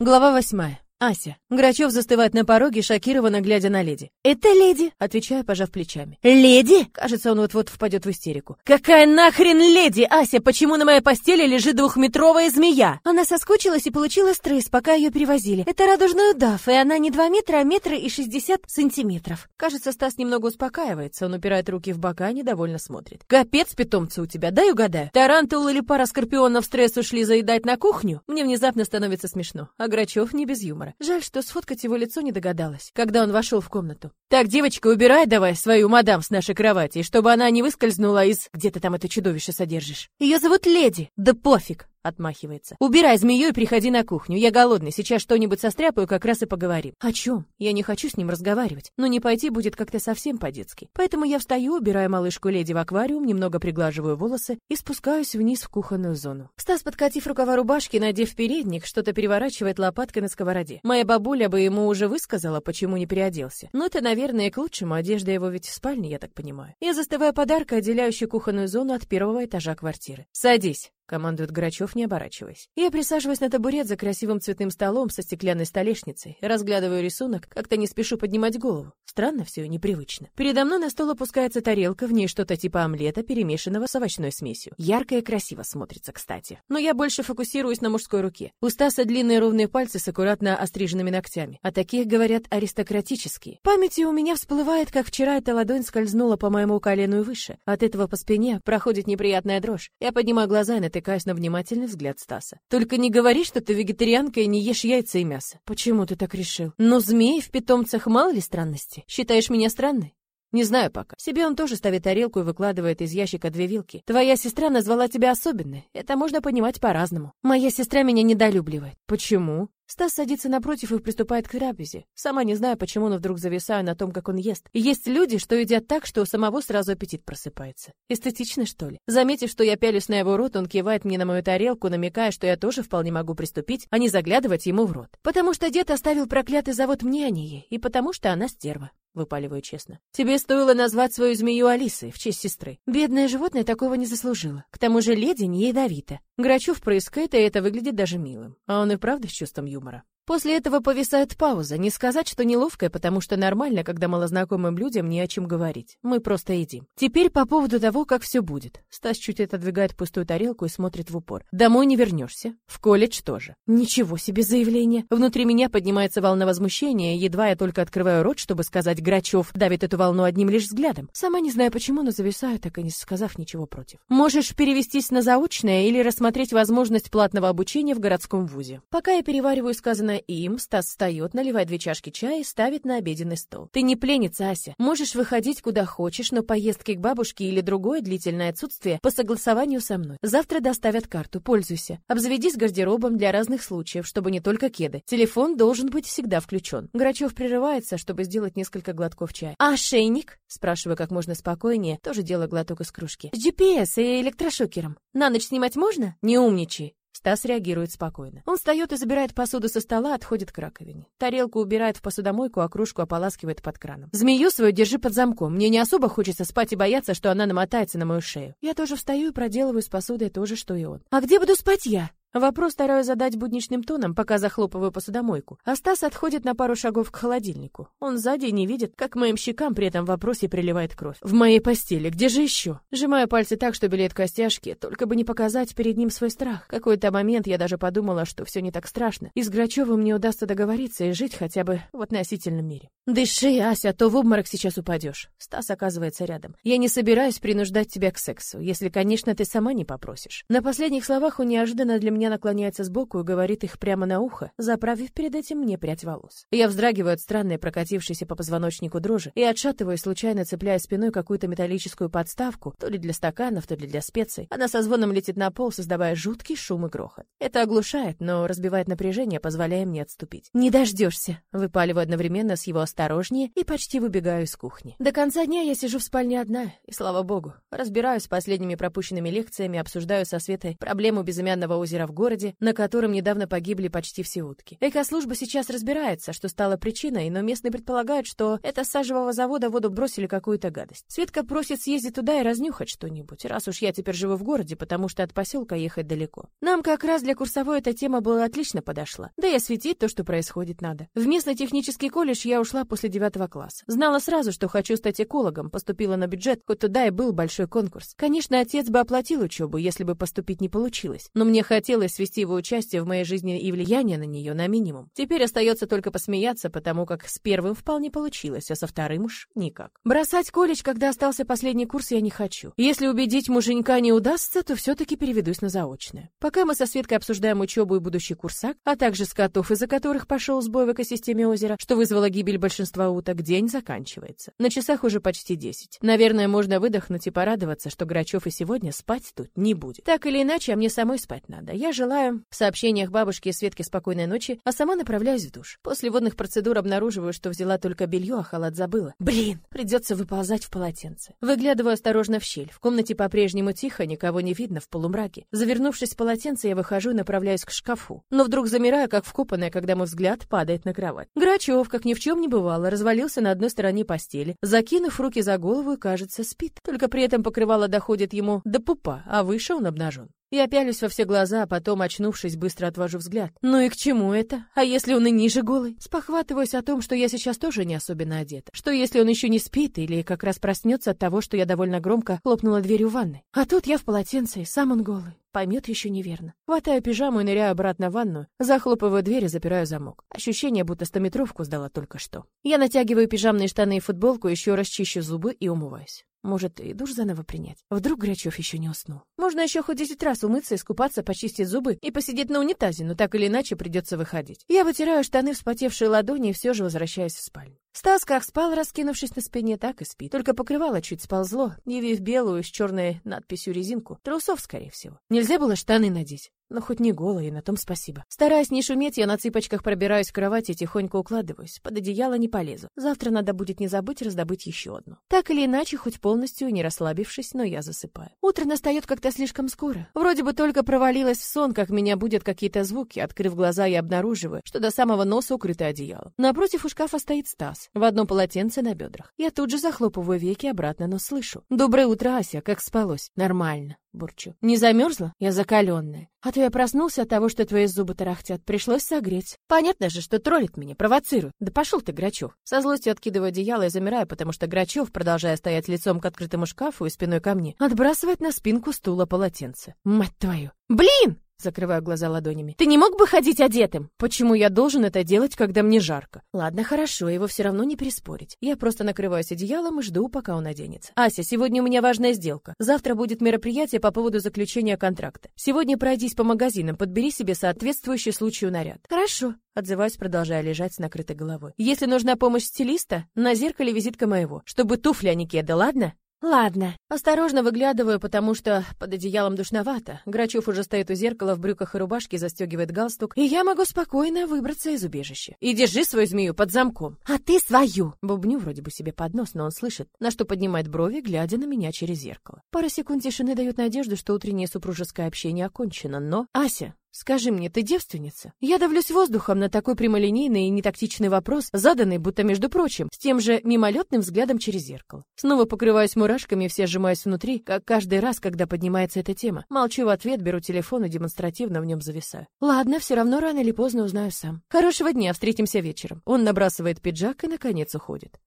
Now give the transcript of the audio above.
Глава восьмая. Ася. Грачев застывает на пороге, шокированно глядя на леди. «Это леди!» — отвечаю, пожав плечами. «Леди?» Кажется, он вот-вот впадет в истерику. «Какая нахрен леди, Ася? Почему на моей постели лежит двухметровая змея?» Она соскучилась и получила стресс, пока ее перевозили. Это радужный удав, и она не два метра, а метра и шестьдесят сантиметров. Кажется, Стас немного успокаивается. Он упирает руки в бока, недовольно смотрит. «Капец, питомцы у тебя, дай угадаю. Тарантул или пара скорпионов стресс ушли заедать на кухню?» Мне внезапно становится смешно. А Грачев не без юмора. Жаль, что сфоткать его лицо не догадалась, когда он вошел в комнату. «Так, девочка, убирай давай свою мадам с нашей кровати, чтобы она не выскользнула из... Где ты там это чудовище содержишь?» «Ее зовут Леди!» «Да пофиг!» Отмахивается. Убирай змею и приходи на кухню. Я голодный, сейчас что-нибудь состряпаю, как раз и поговорим. О чем? Я не хочу с ним разговаривать. Но не пойти будет как-то совсем по-детски. Поэтому я встаю, убираю малышку леди в аквариум, немного приглаживаю волосы и спускаюсь вниз в кухонную зону. Стас, подкатив рукава рубашки, надев передник, что-то переворачивает лопаткой на сковороде. Моя бабуля бы ему уже высказала, почему не переоделся. Но это, наверное, к лучшему. Одежда его ведь в спальне, я так понимаю. Я застываю подарка, отделяющую кухонную зону от первого этажа квартиры. Садись командует Грачев, не оборачиваясь. Я присаживаюсь на табурет за красивым цветным столом со стеклянной столешницей, разглядываю рисунок, как-то не спешу поднимать голову. Странно все, непривычно. Передо мной на стол опускается тарелка, в ней что-то типа омлета, перемешанного с овощной смесью. Ярко и красиво смотрится, кстати. Но я больше фокусируюсь на мужской руке. У Стаса длинные ровные пальцы с аккуратно остриженными ногтями. А таких, говорят, аристократические. В памяти у меня всплывает, как вчера эта ладонь скользнула по моему колену и выше. От этого по спине проходит неприятная дрожь. Я поднимаю глаза и натыкаюсь на внимательный взгляд Стаса. «Только не говори, что ты вегетарианка и не ешь яйца и мясо». «Почему ты так решил?» «Но змеи в питомцах мало ли странностей? Считаешь меня странной?» Не знаю пока. Себе он тоже ставит тарелку и выкладывает из ящика две вилки. Твоя сестра назвала тебя особенной. Это можно понимать по-разному. Моя сестра меня недолюбливает. Почему? Стас садится напротив и приступает к трапезе. Сама не знаю, почему, но вдруг зависаю на том, как он ест. И есть люди, что едят так, что у самого сразу аппетит просыпается. Эстетично, что ли? Заметив, что я пялюсь на его рот, он кивает мне на мою тарелку, намекая, что я тоже вполне могу приступить, а не заглядывать ему в рот. Потому что дед оставил проклятый завод мне, не ей, и потому что она стерва выпаливаю честно. Тебе стоило назвать свою змею Алисой в честь сестры. Бедное животное такого не заслужило. К тому же леди не ядовита. Грачев прыскает, и это выглядит даже милым. А он и правда с чувством юмора. После этого повисает пауза. Не сказать, что неловкая, потому что нормально, когда малознакомым людям не о чем говорить. Мы просто едим. Теперь по поводу того, как все будет. Стас чуть отодвигает пустую тарелку и смотрит в упор. Домой не вернешься. В колледж тоже. Ничего себе заявление. Внутри меня поднимается волна возмущения, едва я только открываю рот, чтобы сказать Грачев давит эту волну одним лишь взглядом. Сама не знаю почему, но зависаю, так и не сказав ничего против. Можешь перевестись на заочное или рассмотреть возможность платного обучения в городском вузе. Пока я перевариваю сказанное им, Стас встает, наливает две чашки чая и ставит на обеденный стол. Ты не пленница, Ася. Можешь выходить куда хочешь, но поездки к бабушке или другое длительное отсутствие по согласованию со мной. Завтра доставят карту, пользуйся. Обзаведись гардеробом для разных случаев, чтобы не только кеды. Телефон должен быть всегда включен. Грачев прерывается, чтобы сделать несколько глотков чая. А ошейник? Спрашиваю как можно спокойнее, тоже делаю глоток из кружки. С GPS и электрошокером. На ночь снимать можно? Не умничай. Стас реагирует спокойно. Он встает и забирает посуду со стола, отходит к раковине. Тарелку убирает в посудомойку, а кружку ополаскивает под краном. Змею свою держи под замком. Мне не особо хочется спать и бояться, что она намотается на мою шею. Я тоже встаю и проделываю с посудой то же, что и он. А где буду спать я? Вопрос стараюсь задать будничным тоном, пока захлопываю посудомойку. А Стас отходит на пару шагов к холодильнику. Он сзади не видит, как моим щекам при этом вопросе приливает кровь. В моей постели, где же еще? Сжимаю пальцы так, что белеет костяшки, только бы не показать перед ним свой страх. Какой-то момент я даже подумала, что все не так страшно. И с Грачевым мне удастся договориться и жить хотя бы в относительном мире. Дыши, Ася, а то в обморок сейчас упадешь. Стас оказывается рядом. Я не собираюсь принуждать тебя к сексу, если, конечно, ты сама не попросишь. На последних словах он неожиданно для меня наклоняется сбоку и говорит их прямо на ухо, заправив перед этим мне прядь волос. Я вздрагиваю от странной прокатившейся по позвоночнику дрожи и отшатываюсь, случайно цепляя спиной какую-то металлическую подставку, то ли для стаканов, то ли для специй. Она со звоном летит на пол, создавая жуткий шум и грохот. Это оглушает, но разбивает напряжение, позволяя мне отступить. «Не дождешься!» Выпаливаю одновременно с его осторожнее и почти выбегаю из кухни. До конца дня я сижу в спальне одна, и слава богу. Разбираюсь с последними пропущенными лекциями, обсуждаю со Светой проблему безымянного озера в городе, на котором недавно погибли почти все утки. Экослужба сейчас разбирается, что стало причиной, но местные предполагают, что это с сажевого завода воду бросили какую-то гадость. Светка просит съездить туда и разнюхать что-нибудь, раз уж я теперь живу в городе, потому что от поселка ехать далеко. Нам как раз для курсовой эта тема была отлично подошла. Да и осветить то, что происходит, надо. В местный технический колледж я ушла после девятого класса. Знала сразу, что хочу стать экологом, поступила на бюджет, хоть туда и был большой конкурс. Конечно, отец бы оплатил учебу, если бы поступить не получилось. Но мне хотелось свести его участие в моей жизни и влияние на нее на минимум. Теперь остается только посмеяться, потому как с первым вполне получилось, а со вторым уж никак. Бросать колледж, когда остался последний курс, я не хочу. Если убедить муженька не удастся, то все-таки переведусь на заочное. Пока мы со Светкой обсуждаем учебу и будущий курсак, а также скотов, из-за которых пошел сбой в экосистеме озера, что вызвало гибель большинства уток, день заканчивается. На часах уже почти 10. Наверное, можно выдохнуть и порадоваться, что Грачев и сегодня спать тут не будет. Так или иначе, а мне самой спать надо. Я желаю в сообщениях бабушке и Светке спокойной ночи, а сама направляюсь в душ. После водных процедур обнаруживаю, что взяла только белье, а халат забыла. Блин, придется выползать в полотенце. Выглядываю осторожно в щель. В комнате по-прежнему тихо, никого не видно в полумраке. Завернувшись в полотенце, я выхожу и направляюсь к шкафу. Но вдруг замираю, как вкопанная, когда мой взгляд падает на кровать. Грачев, как ни в чем не бывало, развалился на одной стороне постели, закинув руки за голову и, кажется, спит. Только при этом покрывало доходит ему до пупа, а выше он обнажен. Я пялюсь во все глаза, а потом, очнувшись, быстро отвожу взгляд. Ну и к чему это? А если он и ниже голый? Спохватываюсь о том, что я сейчас тоже не особенно одета. Что если он еще не спит или как раз проснется от того, что я довольно громко хлопнула дверью ванной. А тут я в полотенце, и сам он голый. Поймет еще неверно. Хватаю пижаму и ныряю обратно в ванную, захлопываю дверь и запираю замок. Ощущение, будто стометровку сдала только что. Я натягиваю пижамные штаны и футболку, еще раз чищу зубы и умываюсь. Может, и душ заново принять? Вдруг Грачев еще не уснул? Можно еще хоть десять раз умыться, искупаться, почистить зубы и посидеть на унитазе, но так или иначе придется выходить. Я вытираю штаны, вспотевшие ладони и все же возвращаюсь в спальню. Стас как спал, раскинувшись на спине, так и спит. Только покрывало чуть сползло, явив белую с черной надписью резинку. Трусов, скорее всего. Нельзя было штаны надеть. Но хоть не голые, на том спасибо. Стараясь не шуметь, я на цыпочках пробираюсь к кровати и тихонько укладываюсь. Под одеяло не полезу. Завтра надо будет не забыть раздобыть еще одну. Так или иначе, хоть полностью не расслабившись, но я засыпаю. Утро настает как-то слишком скоро. Вроде бы только провалилась в сон, как меня будут какие-то звуки. Открыв глаза, я обнаруживаю, что до самого носа укрыто одеялом. Напротив у шкафа стоит Стас, в одном полотенце на бедрах. Я тут же захлопываю веки обратно, но слышу. «Доброе утро, Ася, как спалось?» «Нормально» бурчу. Не замерзла? Я закаленная. А то я проснулся от того, что твои зубы тарахтят. Пришлось согреть. Понятно же, что троллит меня, провоцирует. Да пошел ты, Грачев. Со злостью откидываю одеяло и замираю, потому что Грачев, продолжая стоять лицом к открытому шкафу и спиной ко мне, отбрасывает на спинку стула полотенце. Мать твою. Блин! Закрываю глаза ладонями. Ты не мог бы ходить одетым? Почему я должен это делать, когда мне жарко? Ладно, хорошо, его все равно не переспорить. Я просто накрываюсь одеялом и жду, пока он оденется. Ася, сегодня у меня важная сделка. Завтра будет мероприятие по поводу заключения контракта. Сегодня пройдись по магазинам, подбери себе соответствующий случаю наряд. Хорошо. Отзываюсь, продолжая лежать с накрытой головой. Если нужна помощь стилиста, на зеркале визитка моего, чтобы туфли, а не кеды, ладно? Ладно. Осторожно выглядываю, потому что под одеялом душновато. Грачев уже стоит у зеркала в брюках и рубашке, застегивает галстук, и я могу спокойно выбраться из убежища. И держи свою змею под замком. А ты свою! Бубню вроде бы себе под нос, но он слышит, на что поднимает брови, глядя на меня через зеркало. Пара секунд тишины дает надежду, что утреннее супружеское общение окончено, но... Ася, Скажи мне, ты девственница? Я давлюсь воздухом на такой прямолинейный и нетактичный вопрос, заданный, будто между прочим, с тем же мимолетным взглядом через зеркало. Снова покрываюсь мурашками и все сжимаюсь внутри, как каждый раз, когда поднимается эта тема. Молчу в ответ, беру телефон и демонстративно в нем зависаю. Ладно, все равно рано или поздно узнаю сам. Хорошего дня, встретимся вечером. Он набрасывает пиджак и, наконец, уходит.